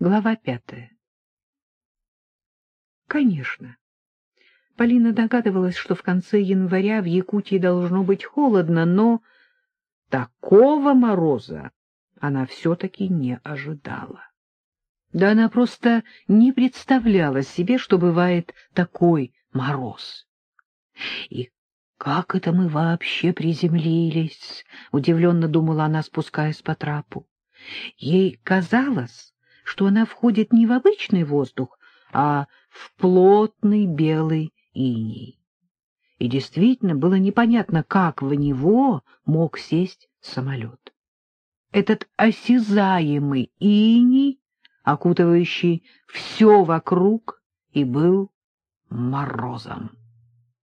Глава пятая. Конечно. Полина догадывалась, что в конце января в Якутии должно быть холодно, но такого мороза она все-таки не ожидала. Да она просто не представляла себе, что бывает такой мороз. И как это мы вообще приземлились? Удивленно думала она, спускаясь по трапу. Ей казалось, что она входит не в обычный воздух, а в плотный белый иней. И действительно было непонятно, как в него мог сесть самолет. Этот осязаемый иней окутывающий все вокруг, и был морозом.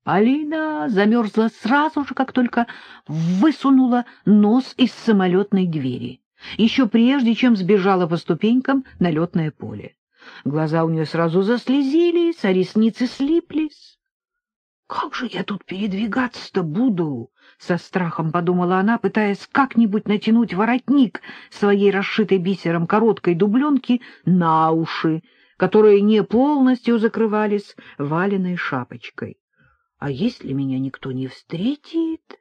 Полина замерзла сразу же, как только высунула нос из самолетной двери, еще прежде, чем сбежала по ступенькам на летное поле. Глаза у нее сразу заслезились, а ресницы слиплись. «Как же я тут передвигаться-то буду?» — со страхом подумала она, пытаясь как-нибудь натянуть воротник своей расшитой бисером короткой дубленки на уши, которые не полностью закрывались валеной шапочкой. «А если меня никто не встретит?»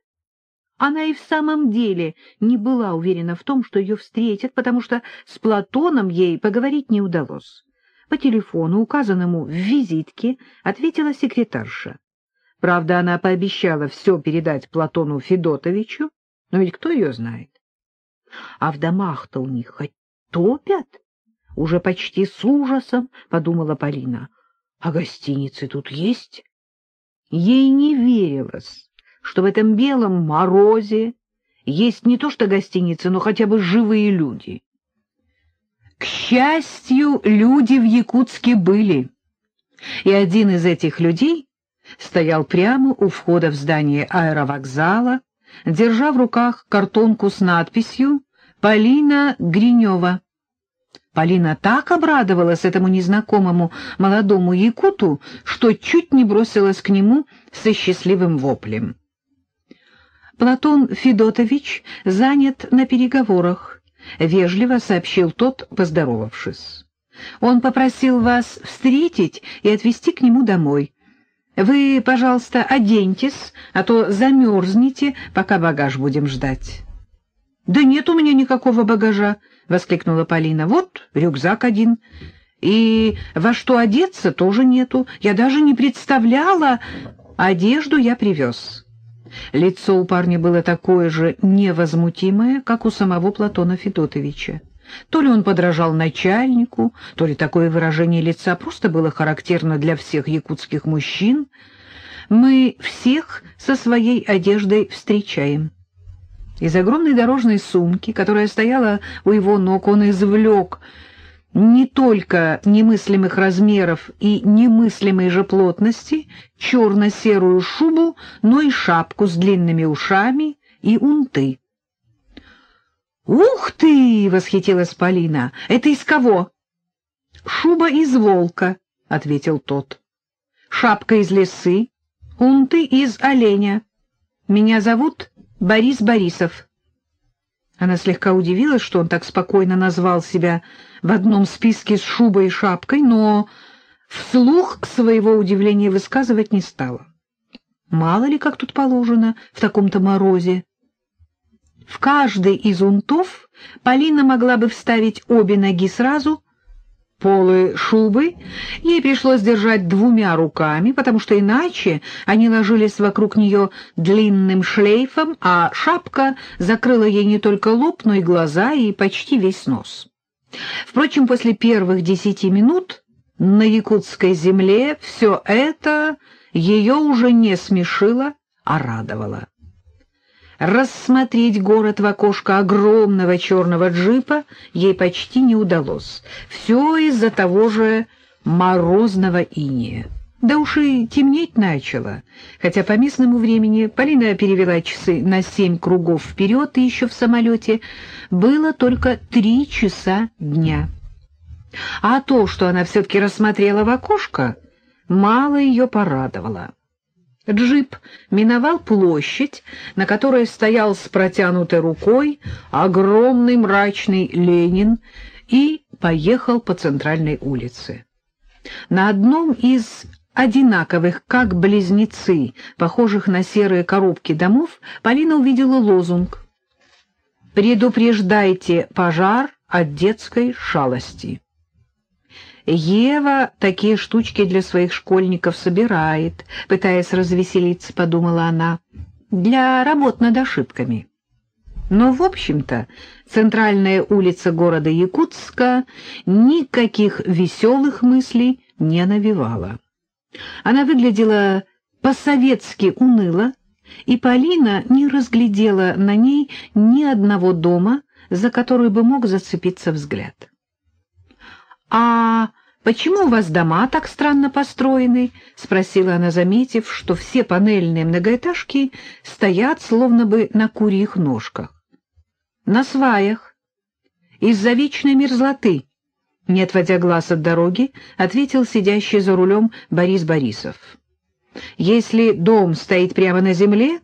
Она и в самом деле не была уверена в том, что ее встретят, потому что с Платоном ей поговорить не удалось. По телефону, указанному в визитке, ответила секретарша. Правда, она пообещала все передать Платону Федотовичу, но ведь кто ее знает? А в домах-то у них хоть топят? Уже почти с ужасом, — подумала Полина. А гостиницы тут есть? Ей не верилось, что в этом белом морозе есть не то что гостиницы, но хотя бы живые люди. К счастью, люди в Якутске были. И один из этих людей стоял прямо у входа в здание аэровокзала, держа в руках картонку с надписью «Полина Гринева». Полина так обрадовалась этому незнакомому молодому якуту, что чуть не бросилась к нему со счастливым воплем. «Платон Федотович занят на переговорах», — вежливо сообщил тот, поздоровавшись. «Он попросил вас встретить и отвезти к нему домой». Вы, пожалуйста, оденьтесь, а то замерзнете, пока багаж будем ждать. — Да нет у меня никакого багажа, — воскликнула Полина. — Вот рюкзак один. И во что одеться тоже нету. Я даже не представляла. Одежду я привез. Лицо у парня было такое же невозмутимое, как у самого Платона Федотовича. То ли он подражал начальнику, то ли такое выражение лица просто было характерно для всех якутских мужчин. Мы всех со своей одеждой встречаем. Из огромной дорожной сумки, которая стояла у его ног, он извлек не только немыслимых размеров и немыслимой же плотности черно-серую шубу, но и шапку с длинными ушами и унты. «Ух ты!» — восхитилась Полина. «Это из кого?» «Шуба из волка», — ответил тот. «Шапка из лисы, унты из оленя. Меня зовут Борис Борисов». Она слегка удивилась, что он так спокойно назвал себя в одном списке с шубой и шапкой, но вслух своего удивления высказывать не стала. Мало ли, как тут положено в таком-то морозе. В каждый из унтов Полина могла бы вставить обе ноги сразу. Полы шубы ей пришлось держать двумя руками, потому что иначе они ложились вокруг нее длинным шлейфом, а шапка закрыла ей не только лоб, но и глаза и почти весь нос. Впрочем, после первых десяти минут на якутской земле все это ее уже не смешило, а радовало. Рассмотреть город в окошко огромного черного джипа ей почти не удалось. Все из-за того же морозного иния. Да уж и темнеть начало, хотя по местному времени Полина перевела часы на семь кругов вперед, и еще в самолете было только три часа дня. А то, что она все-таки рассмотрела в окошко, мало ее порадовало. Джип миновал площадь, на которой стоял с протянутой рукой огромный мрачный Ленин, и поехал по центральной улице. На одном из одинаковых, как близнецы, похожих на серые коробки домов, Полина увидела лозунг «Предупреждайте пожар от детской шалости». Ева такие штучки для своих школьников собирает, пытаясь развеселиться, подумала она, для работ над ошибками. Но, в общем-то, центральная улица города Якутска никаких веселых мыслей не навевала. Она выглядела по-советски уныло, и Полина не разглядела на ней ни одного дома, за который бы мог зацепиться взгляд. «А почему у вас дома так странно построены?» — спросила она, заметив, что все панельные многоэтажки стоят словно бы на курьих ножках. «На сваях. Из-за вечной мерзлоты», — не отводя глаз от дороги, ответил сидящий за рулем Борис Борисов. «Если дом стоит прямо на земле...»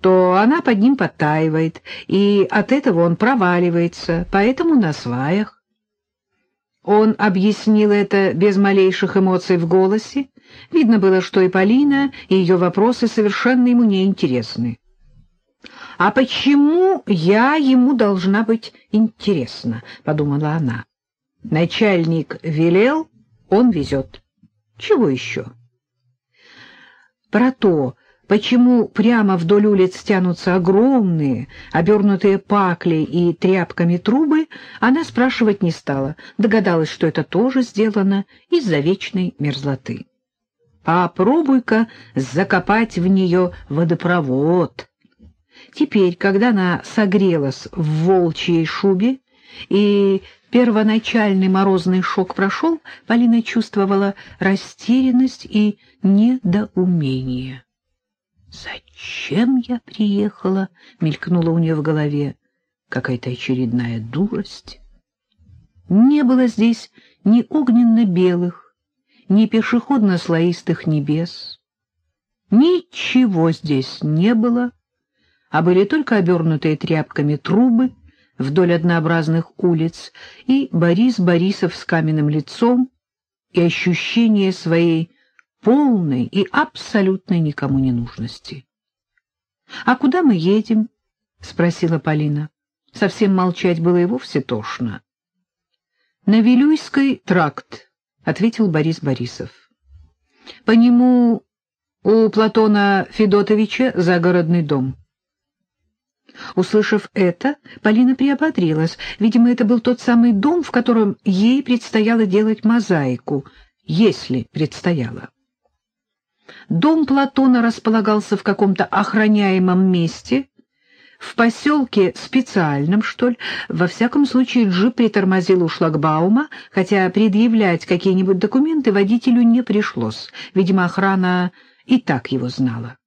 то она под ним подтаивает, и от этого он проваливается, поэтому на сваях. Он объяснил это без малейших эмоций в голосе. Видно было, что и Полина, и ее вопросы совершенно ему не интересны. «А почему я ему должна быть интересна?» — подумала она. «Начальник велел, он везет. Чего еще?» Про то, почему прямо вдоль улиц тянутся огромные, обернутые паклей и тряпками трубы, она спрашивать не стала, догадалась, что это тоже сделано из-за вечной мерзлоты. Попробуй-ка закопать в нее водопровод. Теперь, когда она согрелась в волчьей шубе и первоначальный морозный шок прошел, Полина чувствовала растерянность и недоумение. «Зачем я приехала?» — мелькнула у нее в голове. Какая-то очередная дурость. Не было здесь ни огненно-белых, ни пешеходно-слоистых небес. Ничего здесь не было, а были только обернутые тряпками трубы вдоль однообразных улиц и Борис Борисов с каменным лицом и ощущение своей полной и абсолютной никому не нужности. — А куда мы едем? — спросила Полина. Совсем молчать было и вовсе тошно. — На Вилюйский тракт, — ответил Борис Борисов. — По нему у Платона Федотовича загородный дом. Услышав это, Полина приободрилась. Видимо, это был тот самый дом, в котором ей предстояло делать мозаику, если предстояло. Дом Платона располагался в каком-то охраняемом месте, в поселке специальном, что ли. Во всяком случае, джип притормозил у шлагбаума, хотя предъявлять какие-нибудь документы водителю не пришлось. Видимо, охрана и так его знала.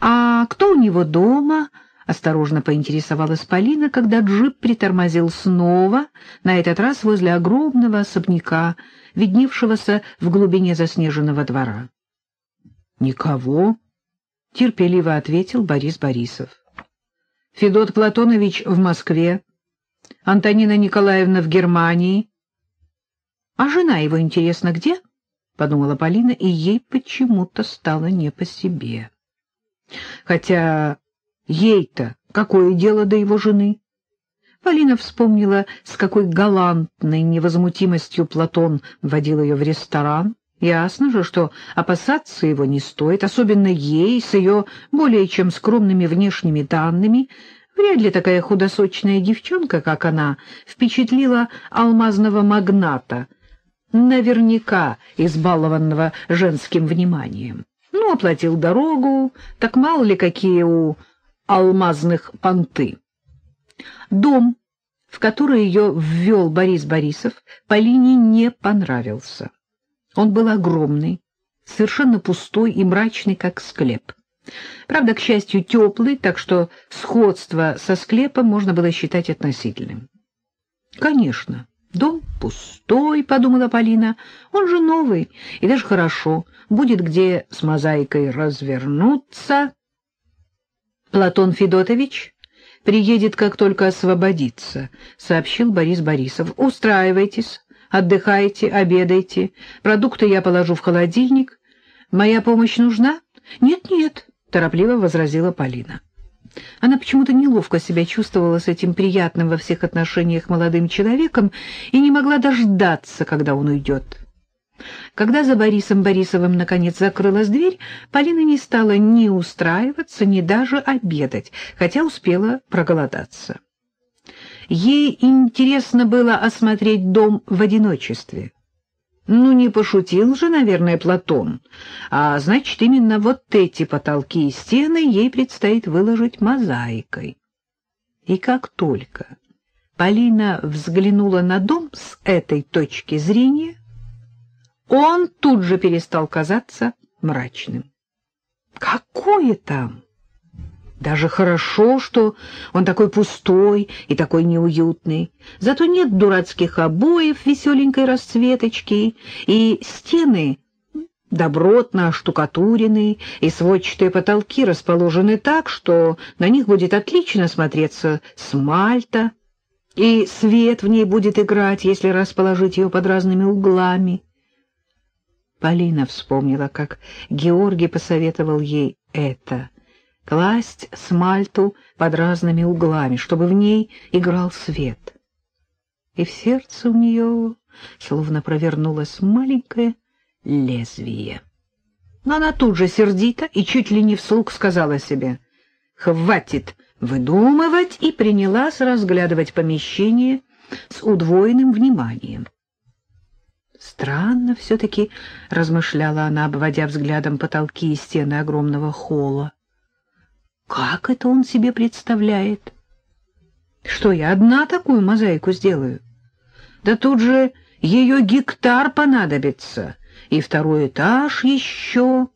«А кто у него дома?» — осторожно поинтересовалась Полина, когда джип притормозил снова, на этот раз возле огромного особняка, видневшегося в глубине заснеженного двора. Никого, терпеливо ответил Борис Борисов. Федот Платонович в Москве, Антонина Николаевна в Германии. А жена его, интересно, где? подумала Полина, и ей почему-то стало не по себе. Хотя ей-то какое дело до его жены? Полина вспомнила, с какой галантной невозмутимостью Платон водил ее в ресторан, Ясно же, что опасаться его не стоит, особенно ей, с ее более чем скромными внешними данными. Вряд ли такая худосочная девчонка, как она, впечатлила алмазного магната, наверняка избалованного женским вниманием. Ну, оплатил дорогу, так мало ли какие у алмазных понты. Дом, в который ее ввел Борис Борисов, Полине не понравился. Он был огромный, совершенно пустой и мрачный, как склеп. Правда, к счастью, теплый, так что сходство со склепом можно было считать относительным. Конечно, дом пустой, — подумала Полина, — он же новый, и даже хорошо, будет где с мозаикой развернуться. Платон Федотович приедет, как только освободится», — сообщил Борис Борисов. «Устраивайтесь, отдыхайте, обедайте. Продукты я положу в холодильник. Моя помощь нужна?» «Нет-нет», — торопливо возразила Полина. Она почему-то неловко себя чувствовала с этим приятным во всех отношениях молодым человеком и не могла дождаться, когда он уйдет. Когда за Борисом Борисовым наконец закрылась дверь, Полина не стала ни устраиваться, ни даже обедать, хотя успела проголодаться. Ей интересно было осмотреть дом в одиночестве. Ну, не пошутил же, наверное, Платон. А значит, именно вот эти потолки и стены ей предстоит выложить мозаикой. И как только Полина взглянула на дом с этой точки зрения, он тут же перестал казаться мрачным. Какое там? Даже хорошо, что он такой пустой и такой неуютный. Зато нет дурацких обоев веселенькой расцветочки, и стены добротно оштукатурены, и сводчатые потолки расположены так, что на них будет отлично смотреться смальта, и свет в ней будет играть, если расположить ее под разными углами. Полина вспомнила, как Георгий посоветовал ей это — класть смальту под разными углами, чтобы в ней играл свет. И в сердце у нее словно провернулось маленькое лезвие. Но она тут же сердито и чуть ли не вслух сказала себе «Хватит выдумывать!» и принялась разглядывать помещение с удвоенным вниманием. Странно все-таки, — размышляла она, обводя взглядом потолки и стены огромного холла. Как это он себе представляет? Что я одна такую мозаику сделаю? Да тут же ее гектар понадобится, и второй этаж еще...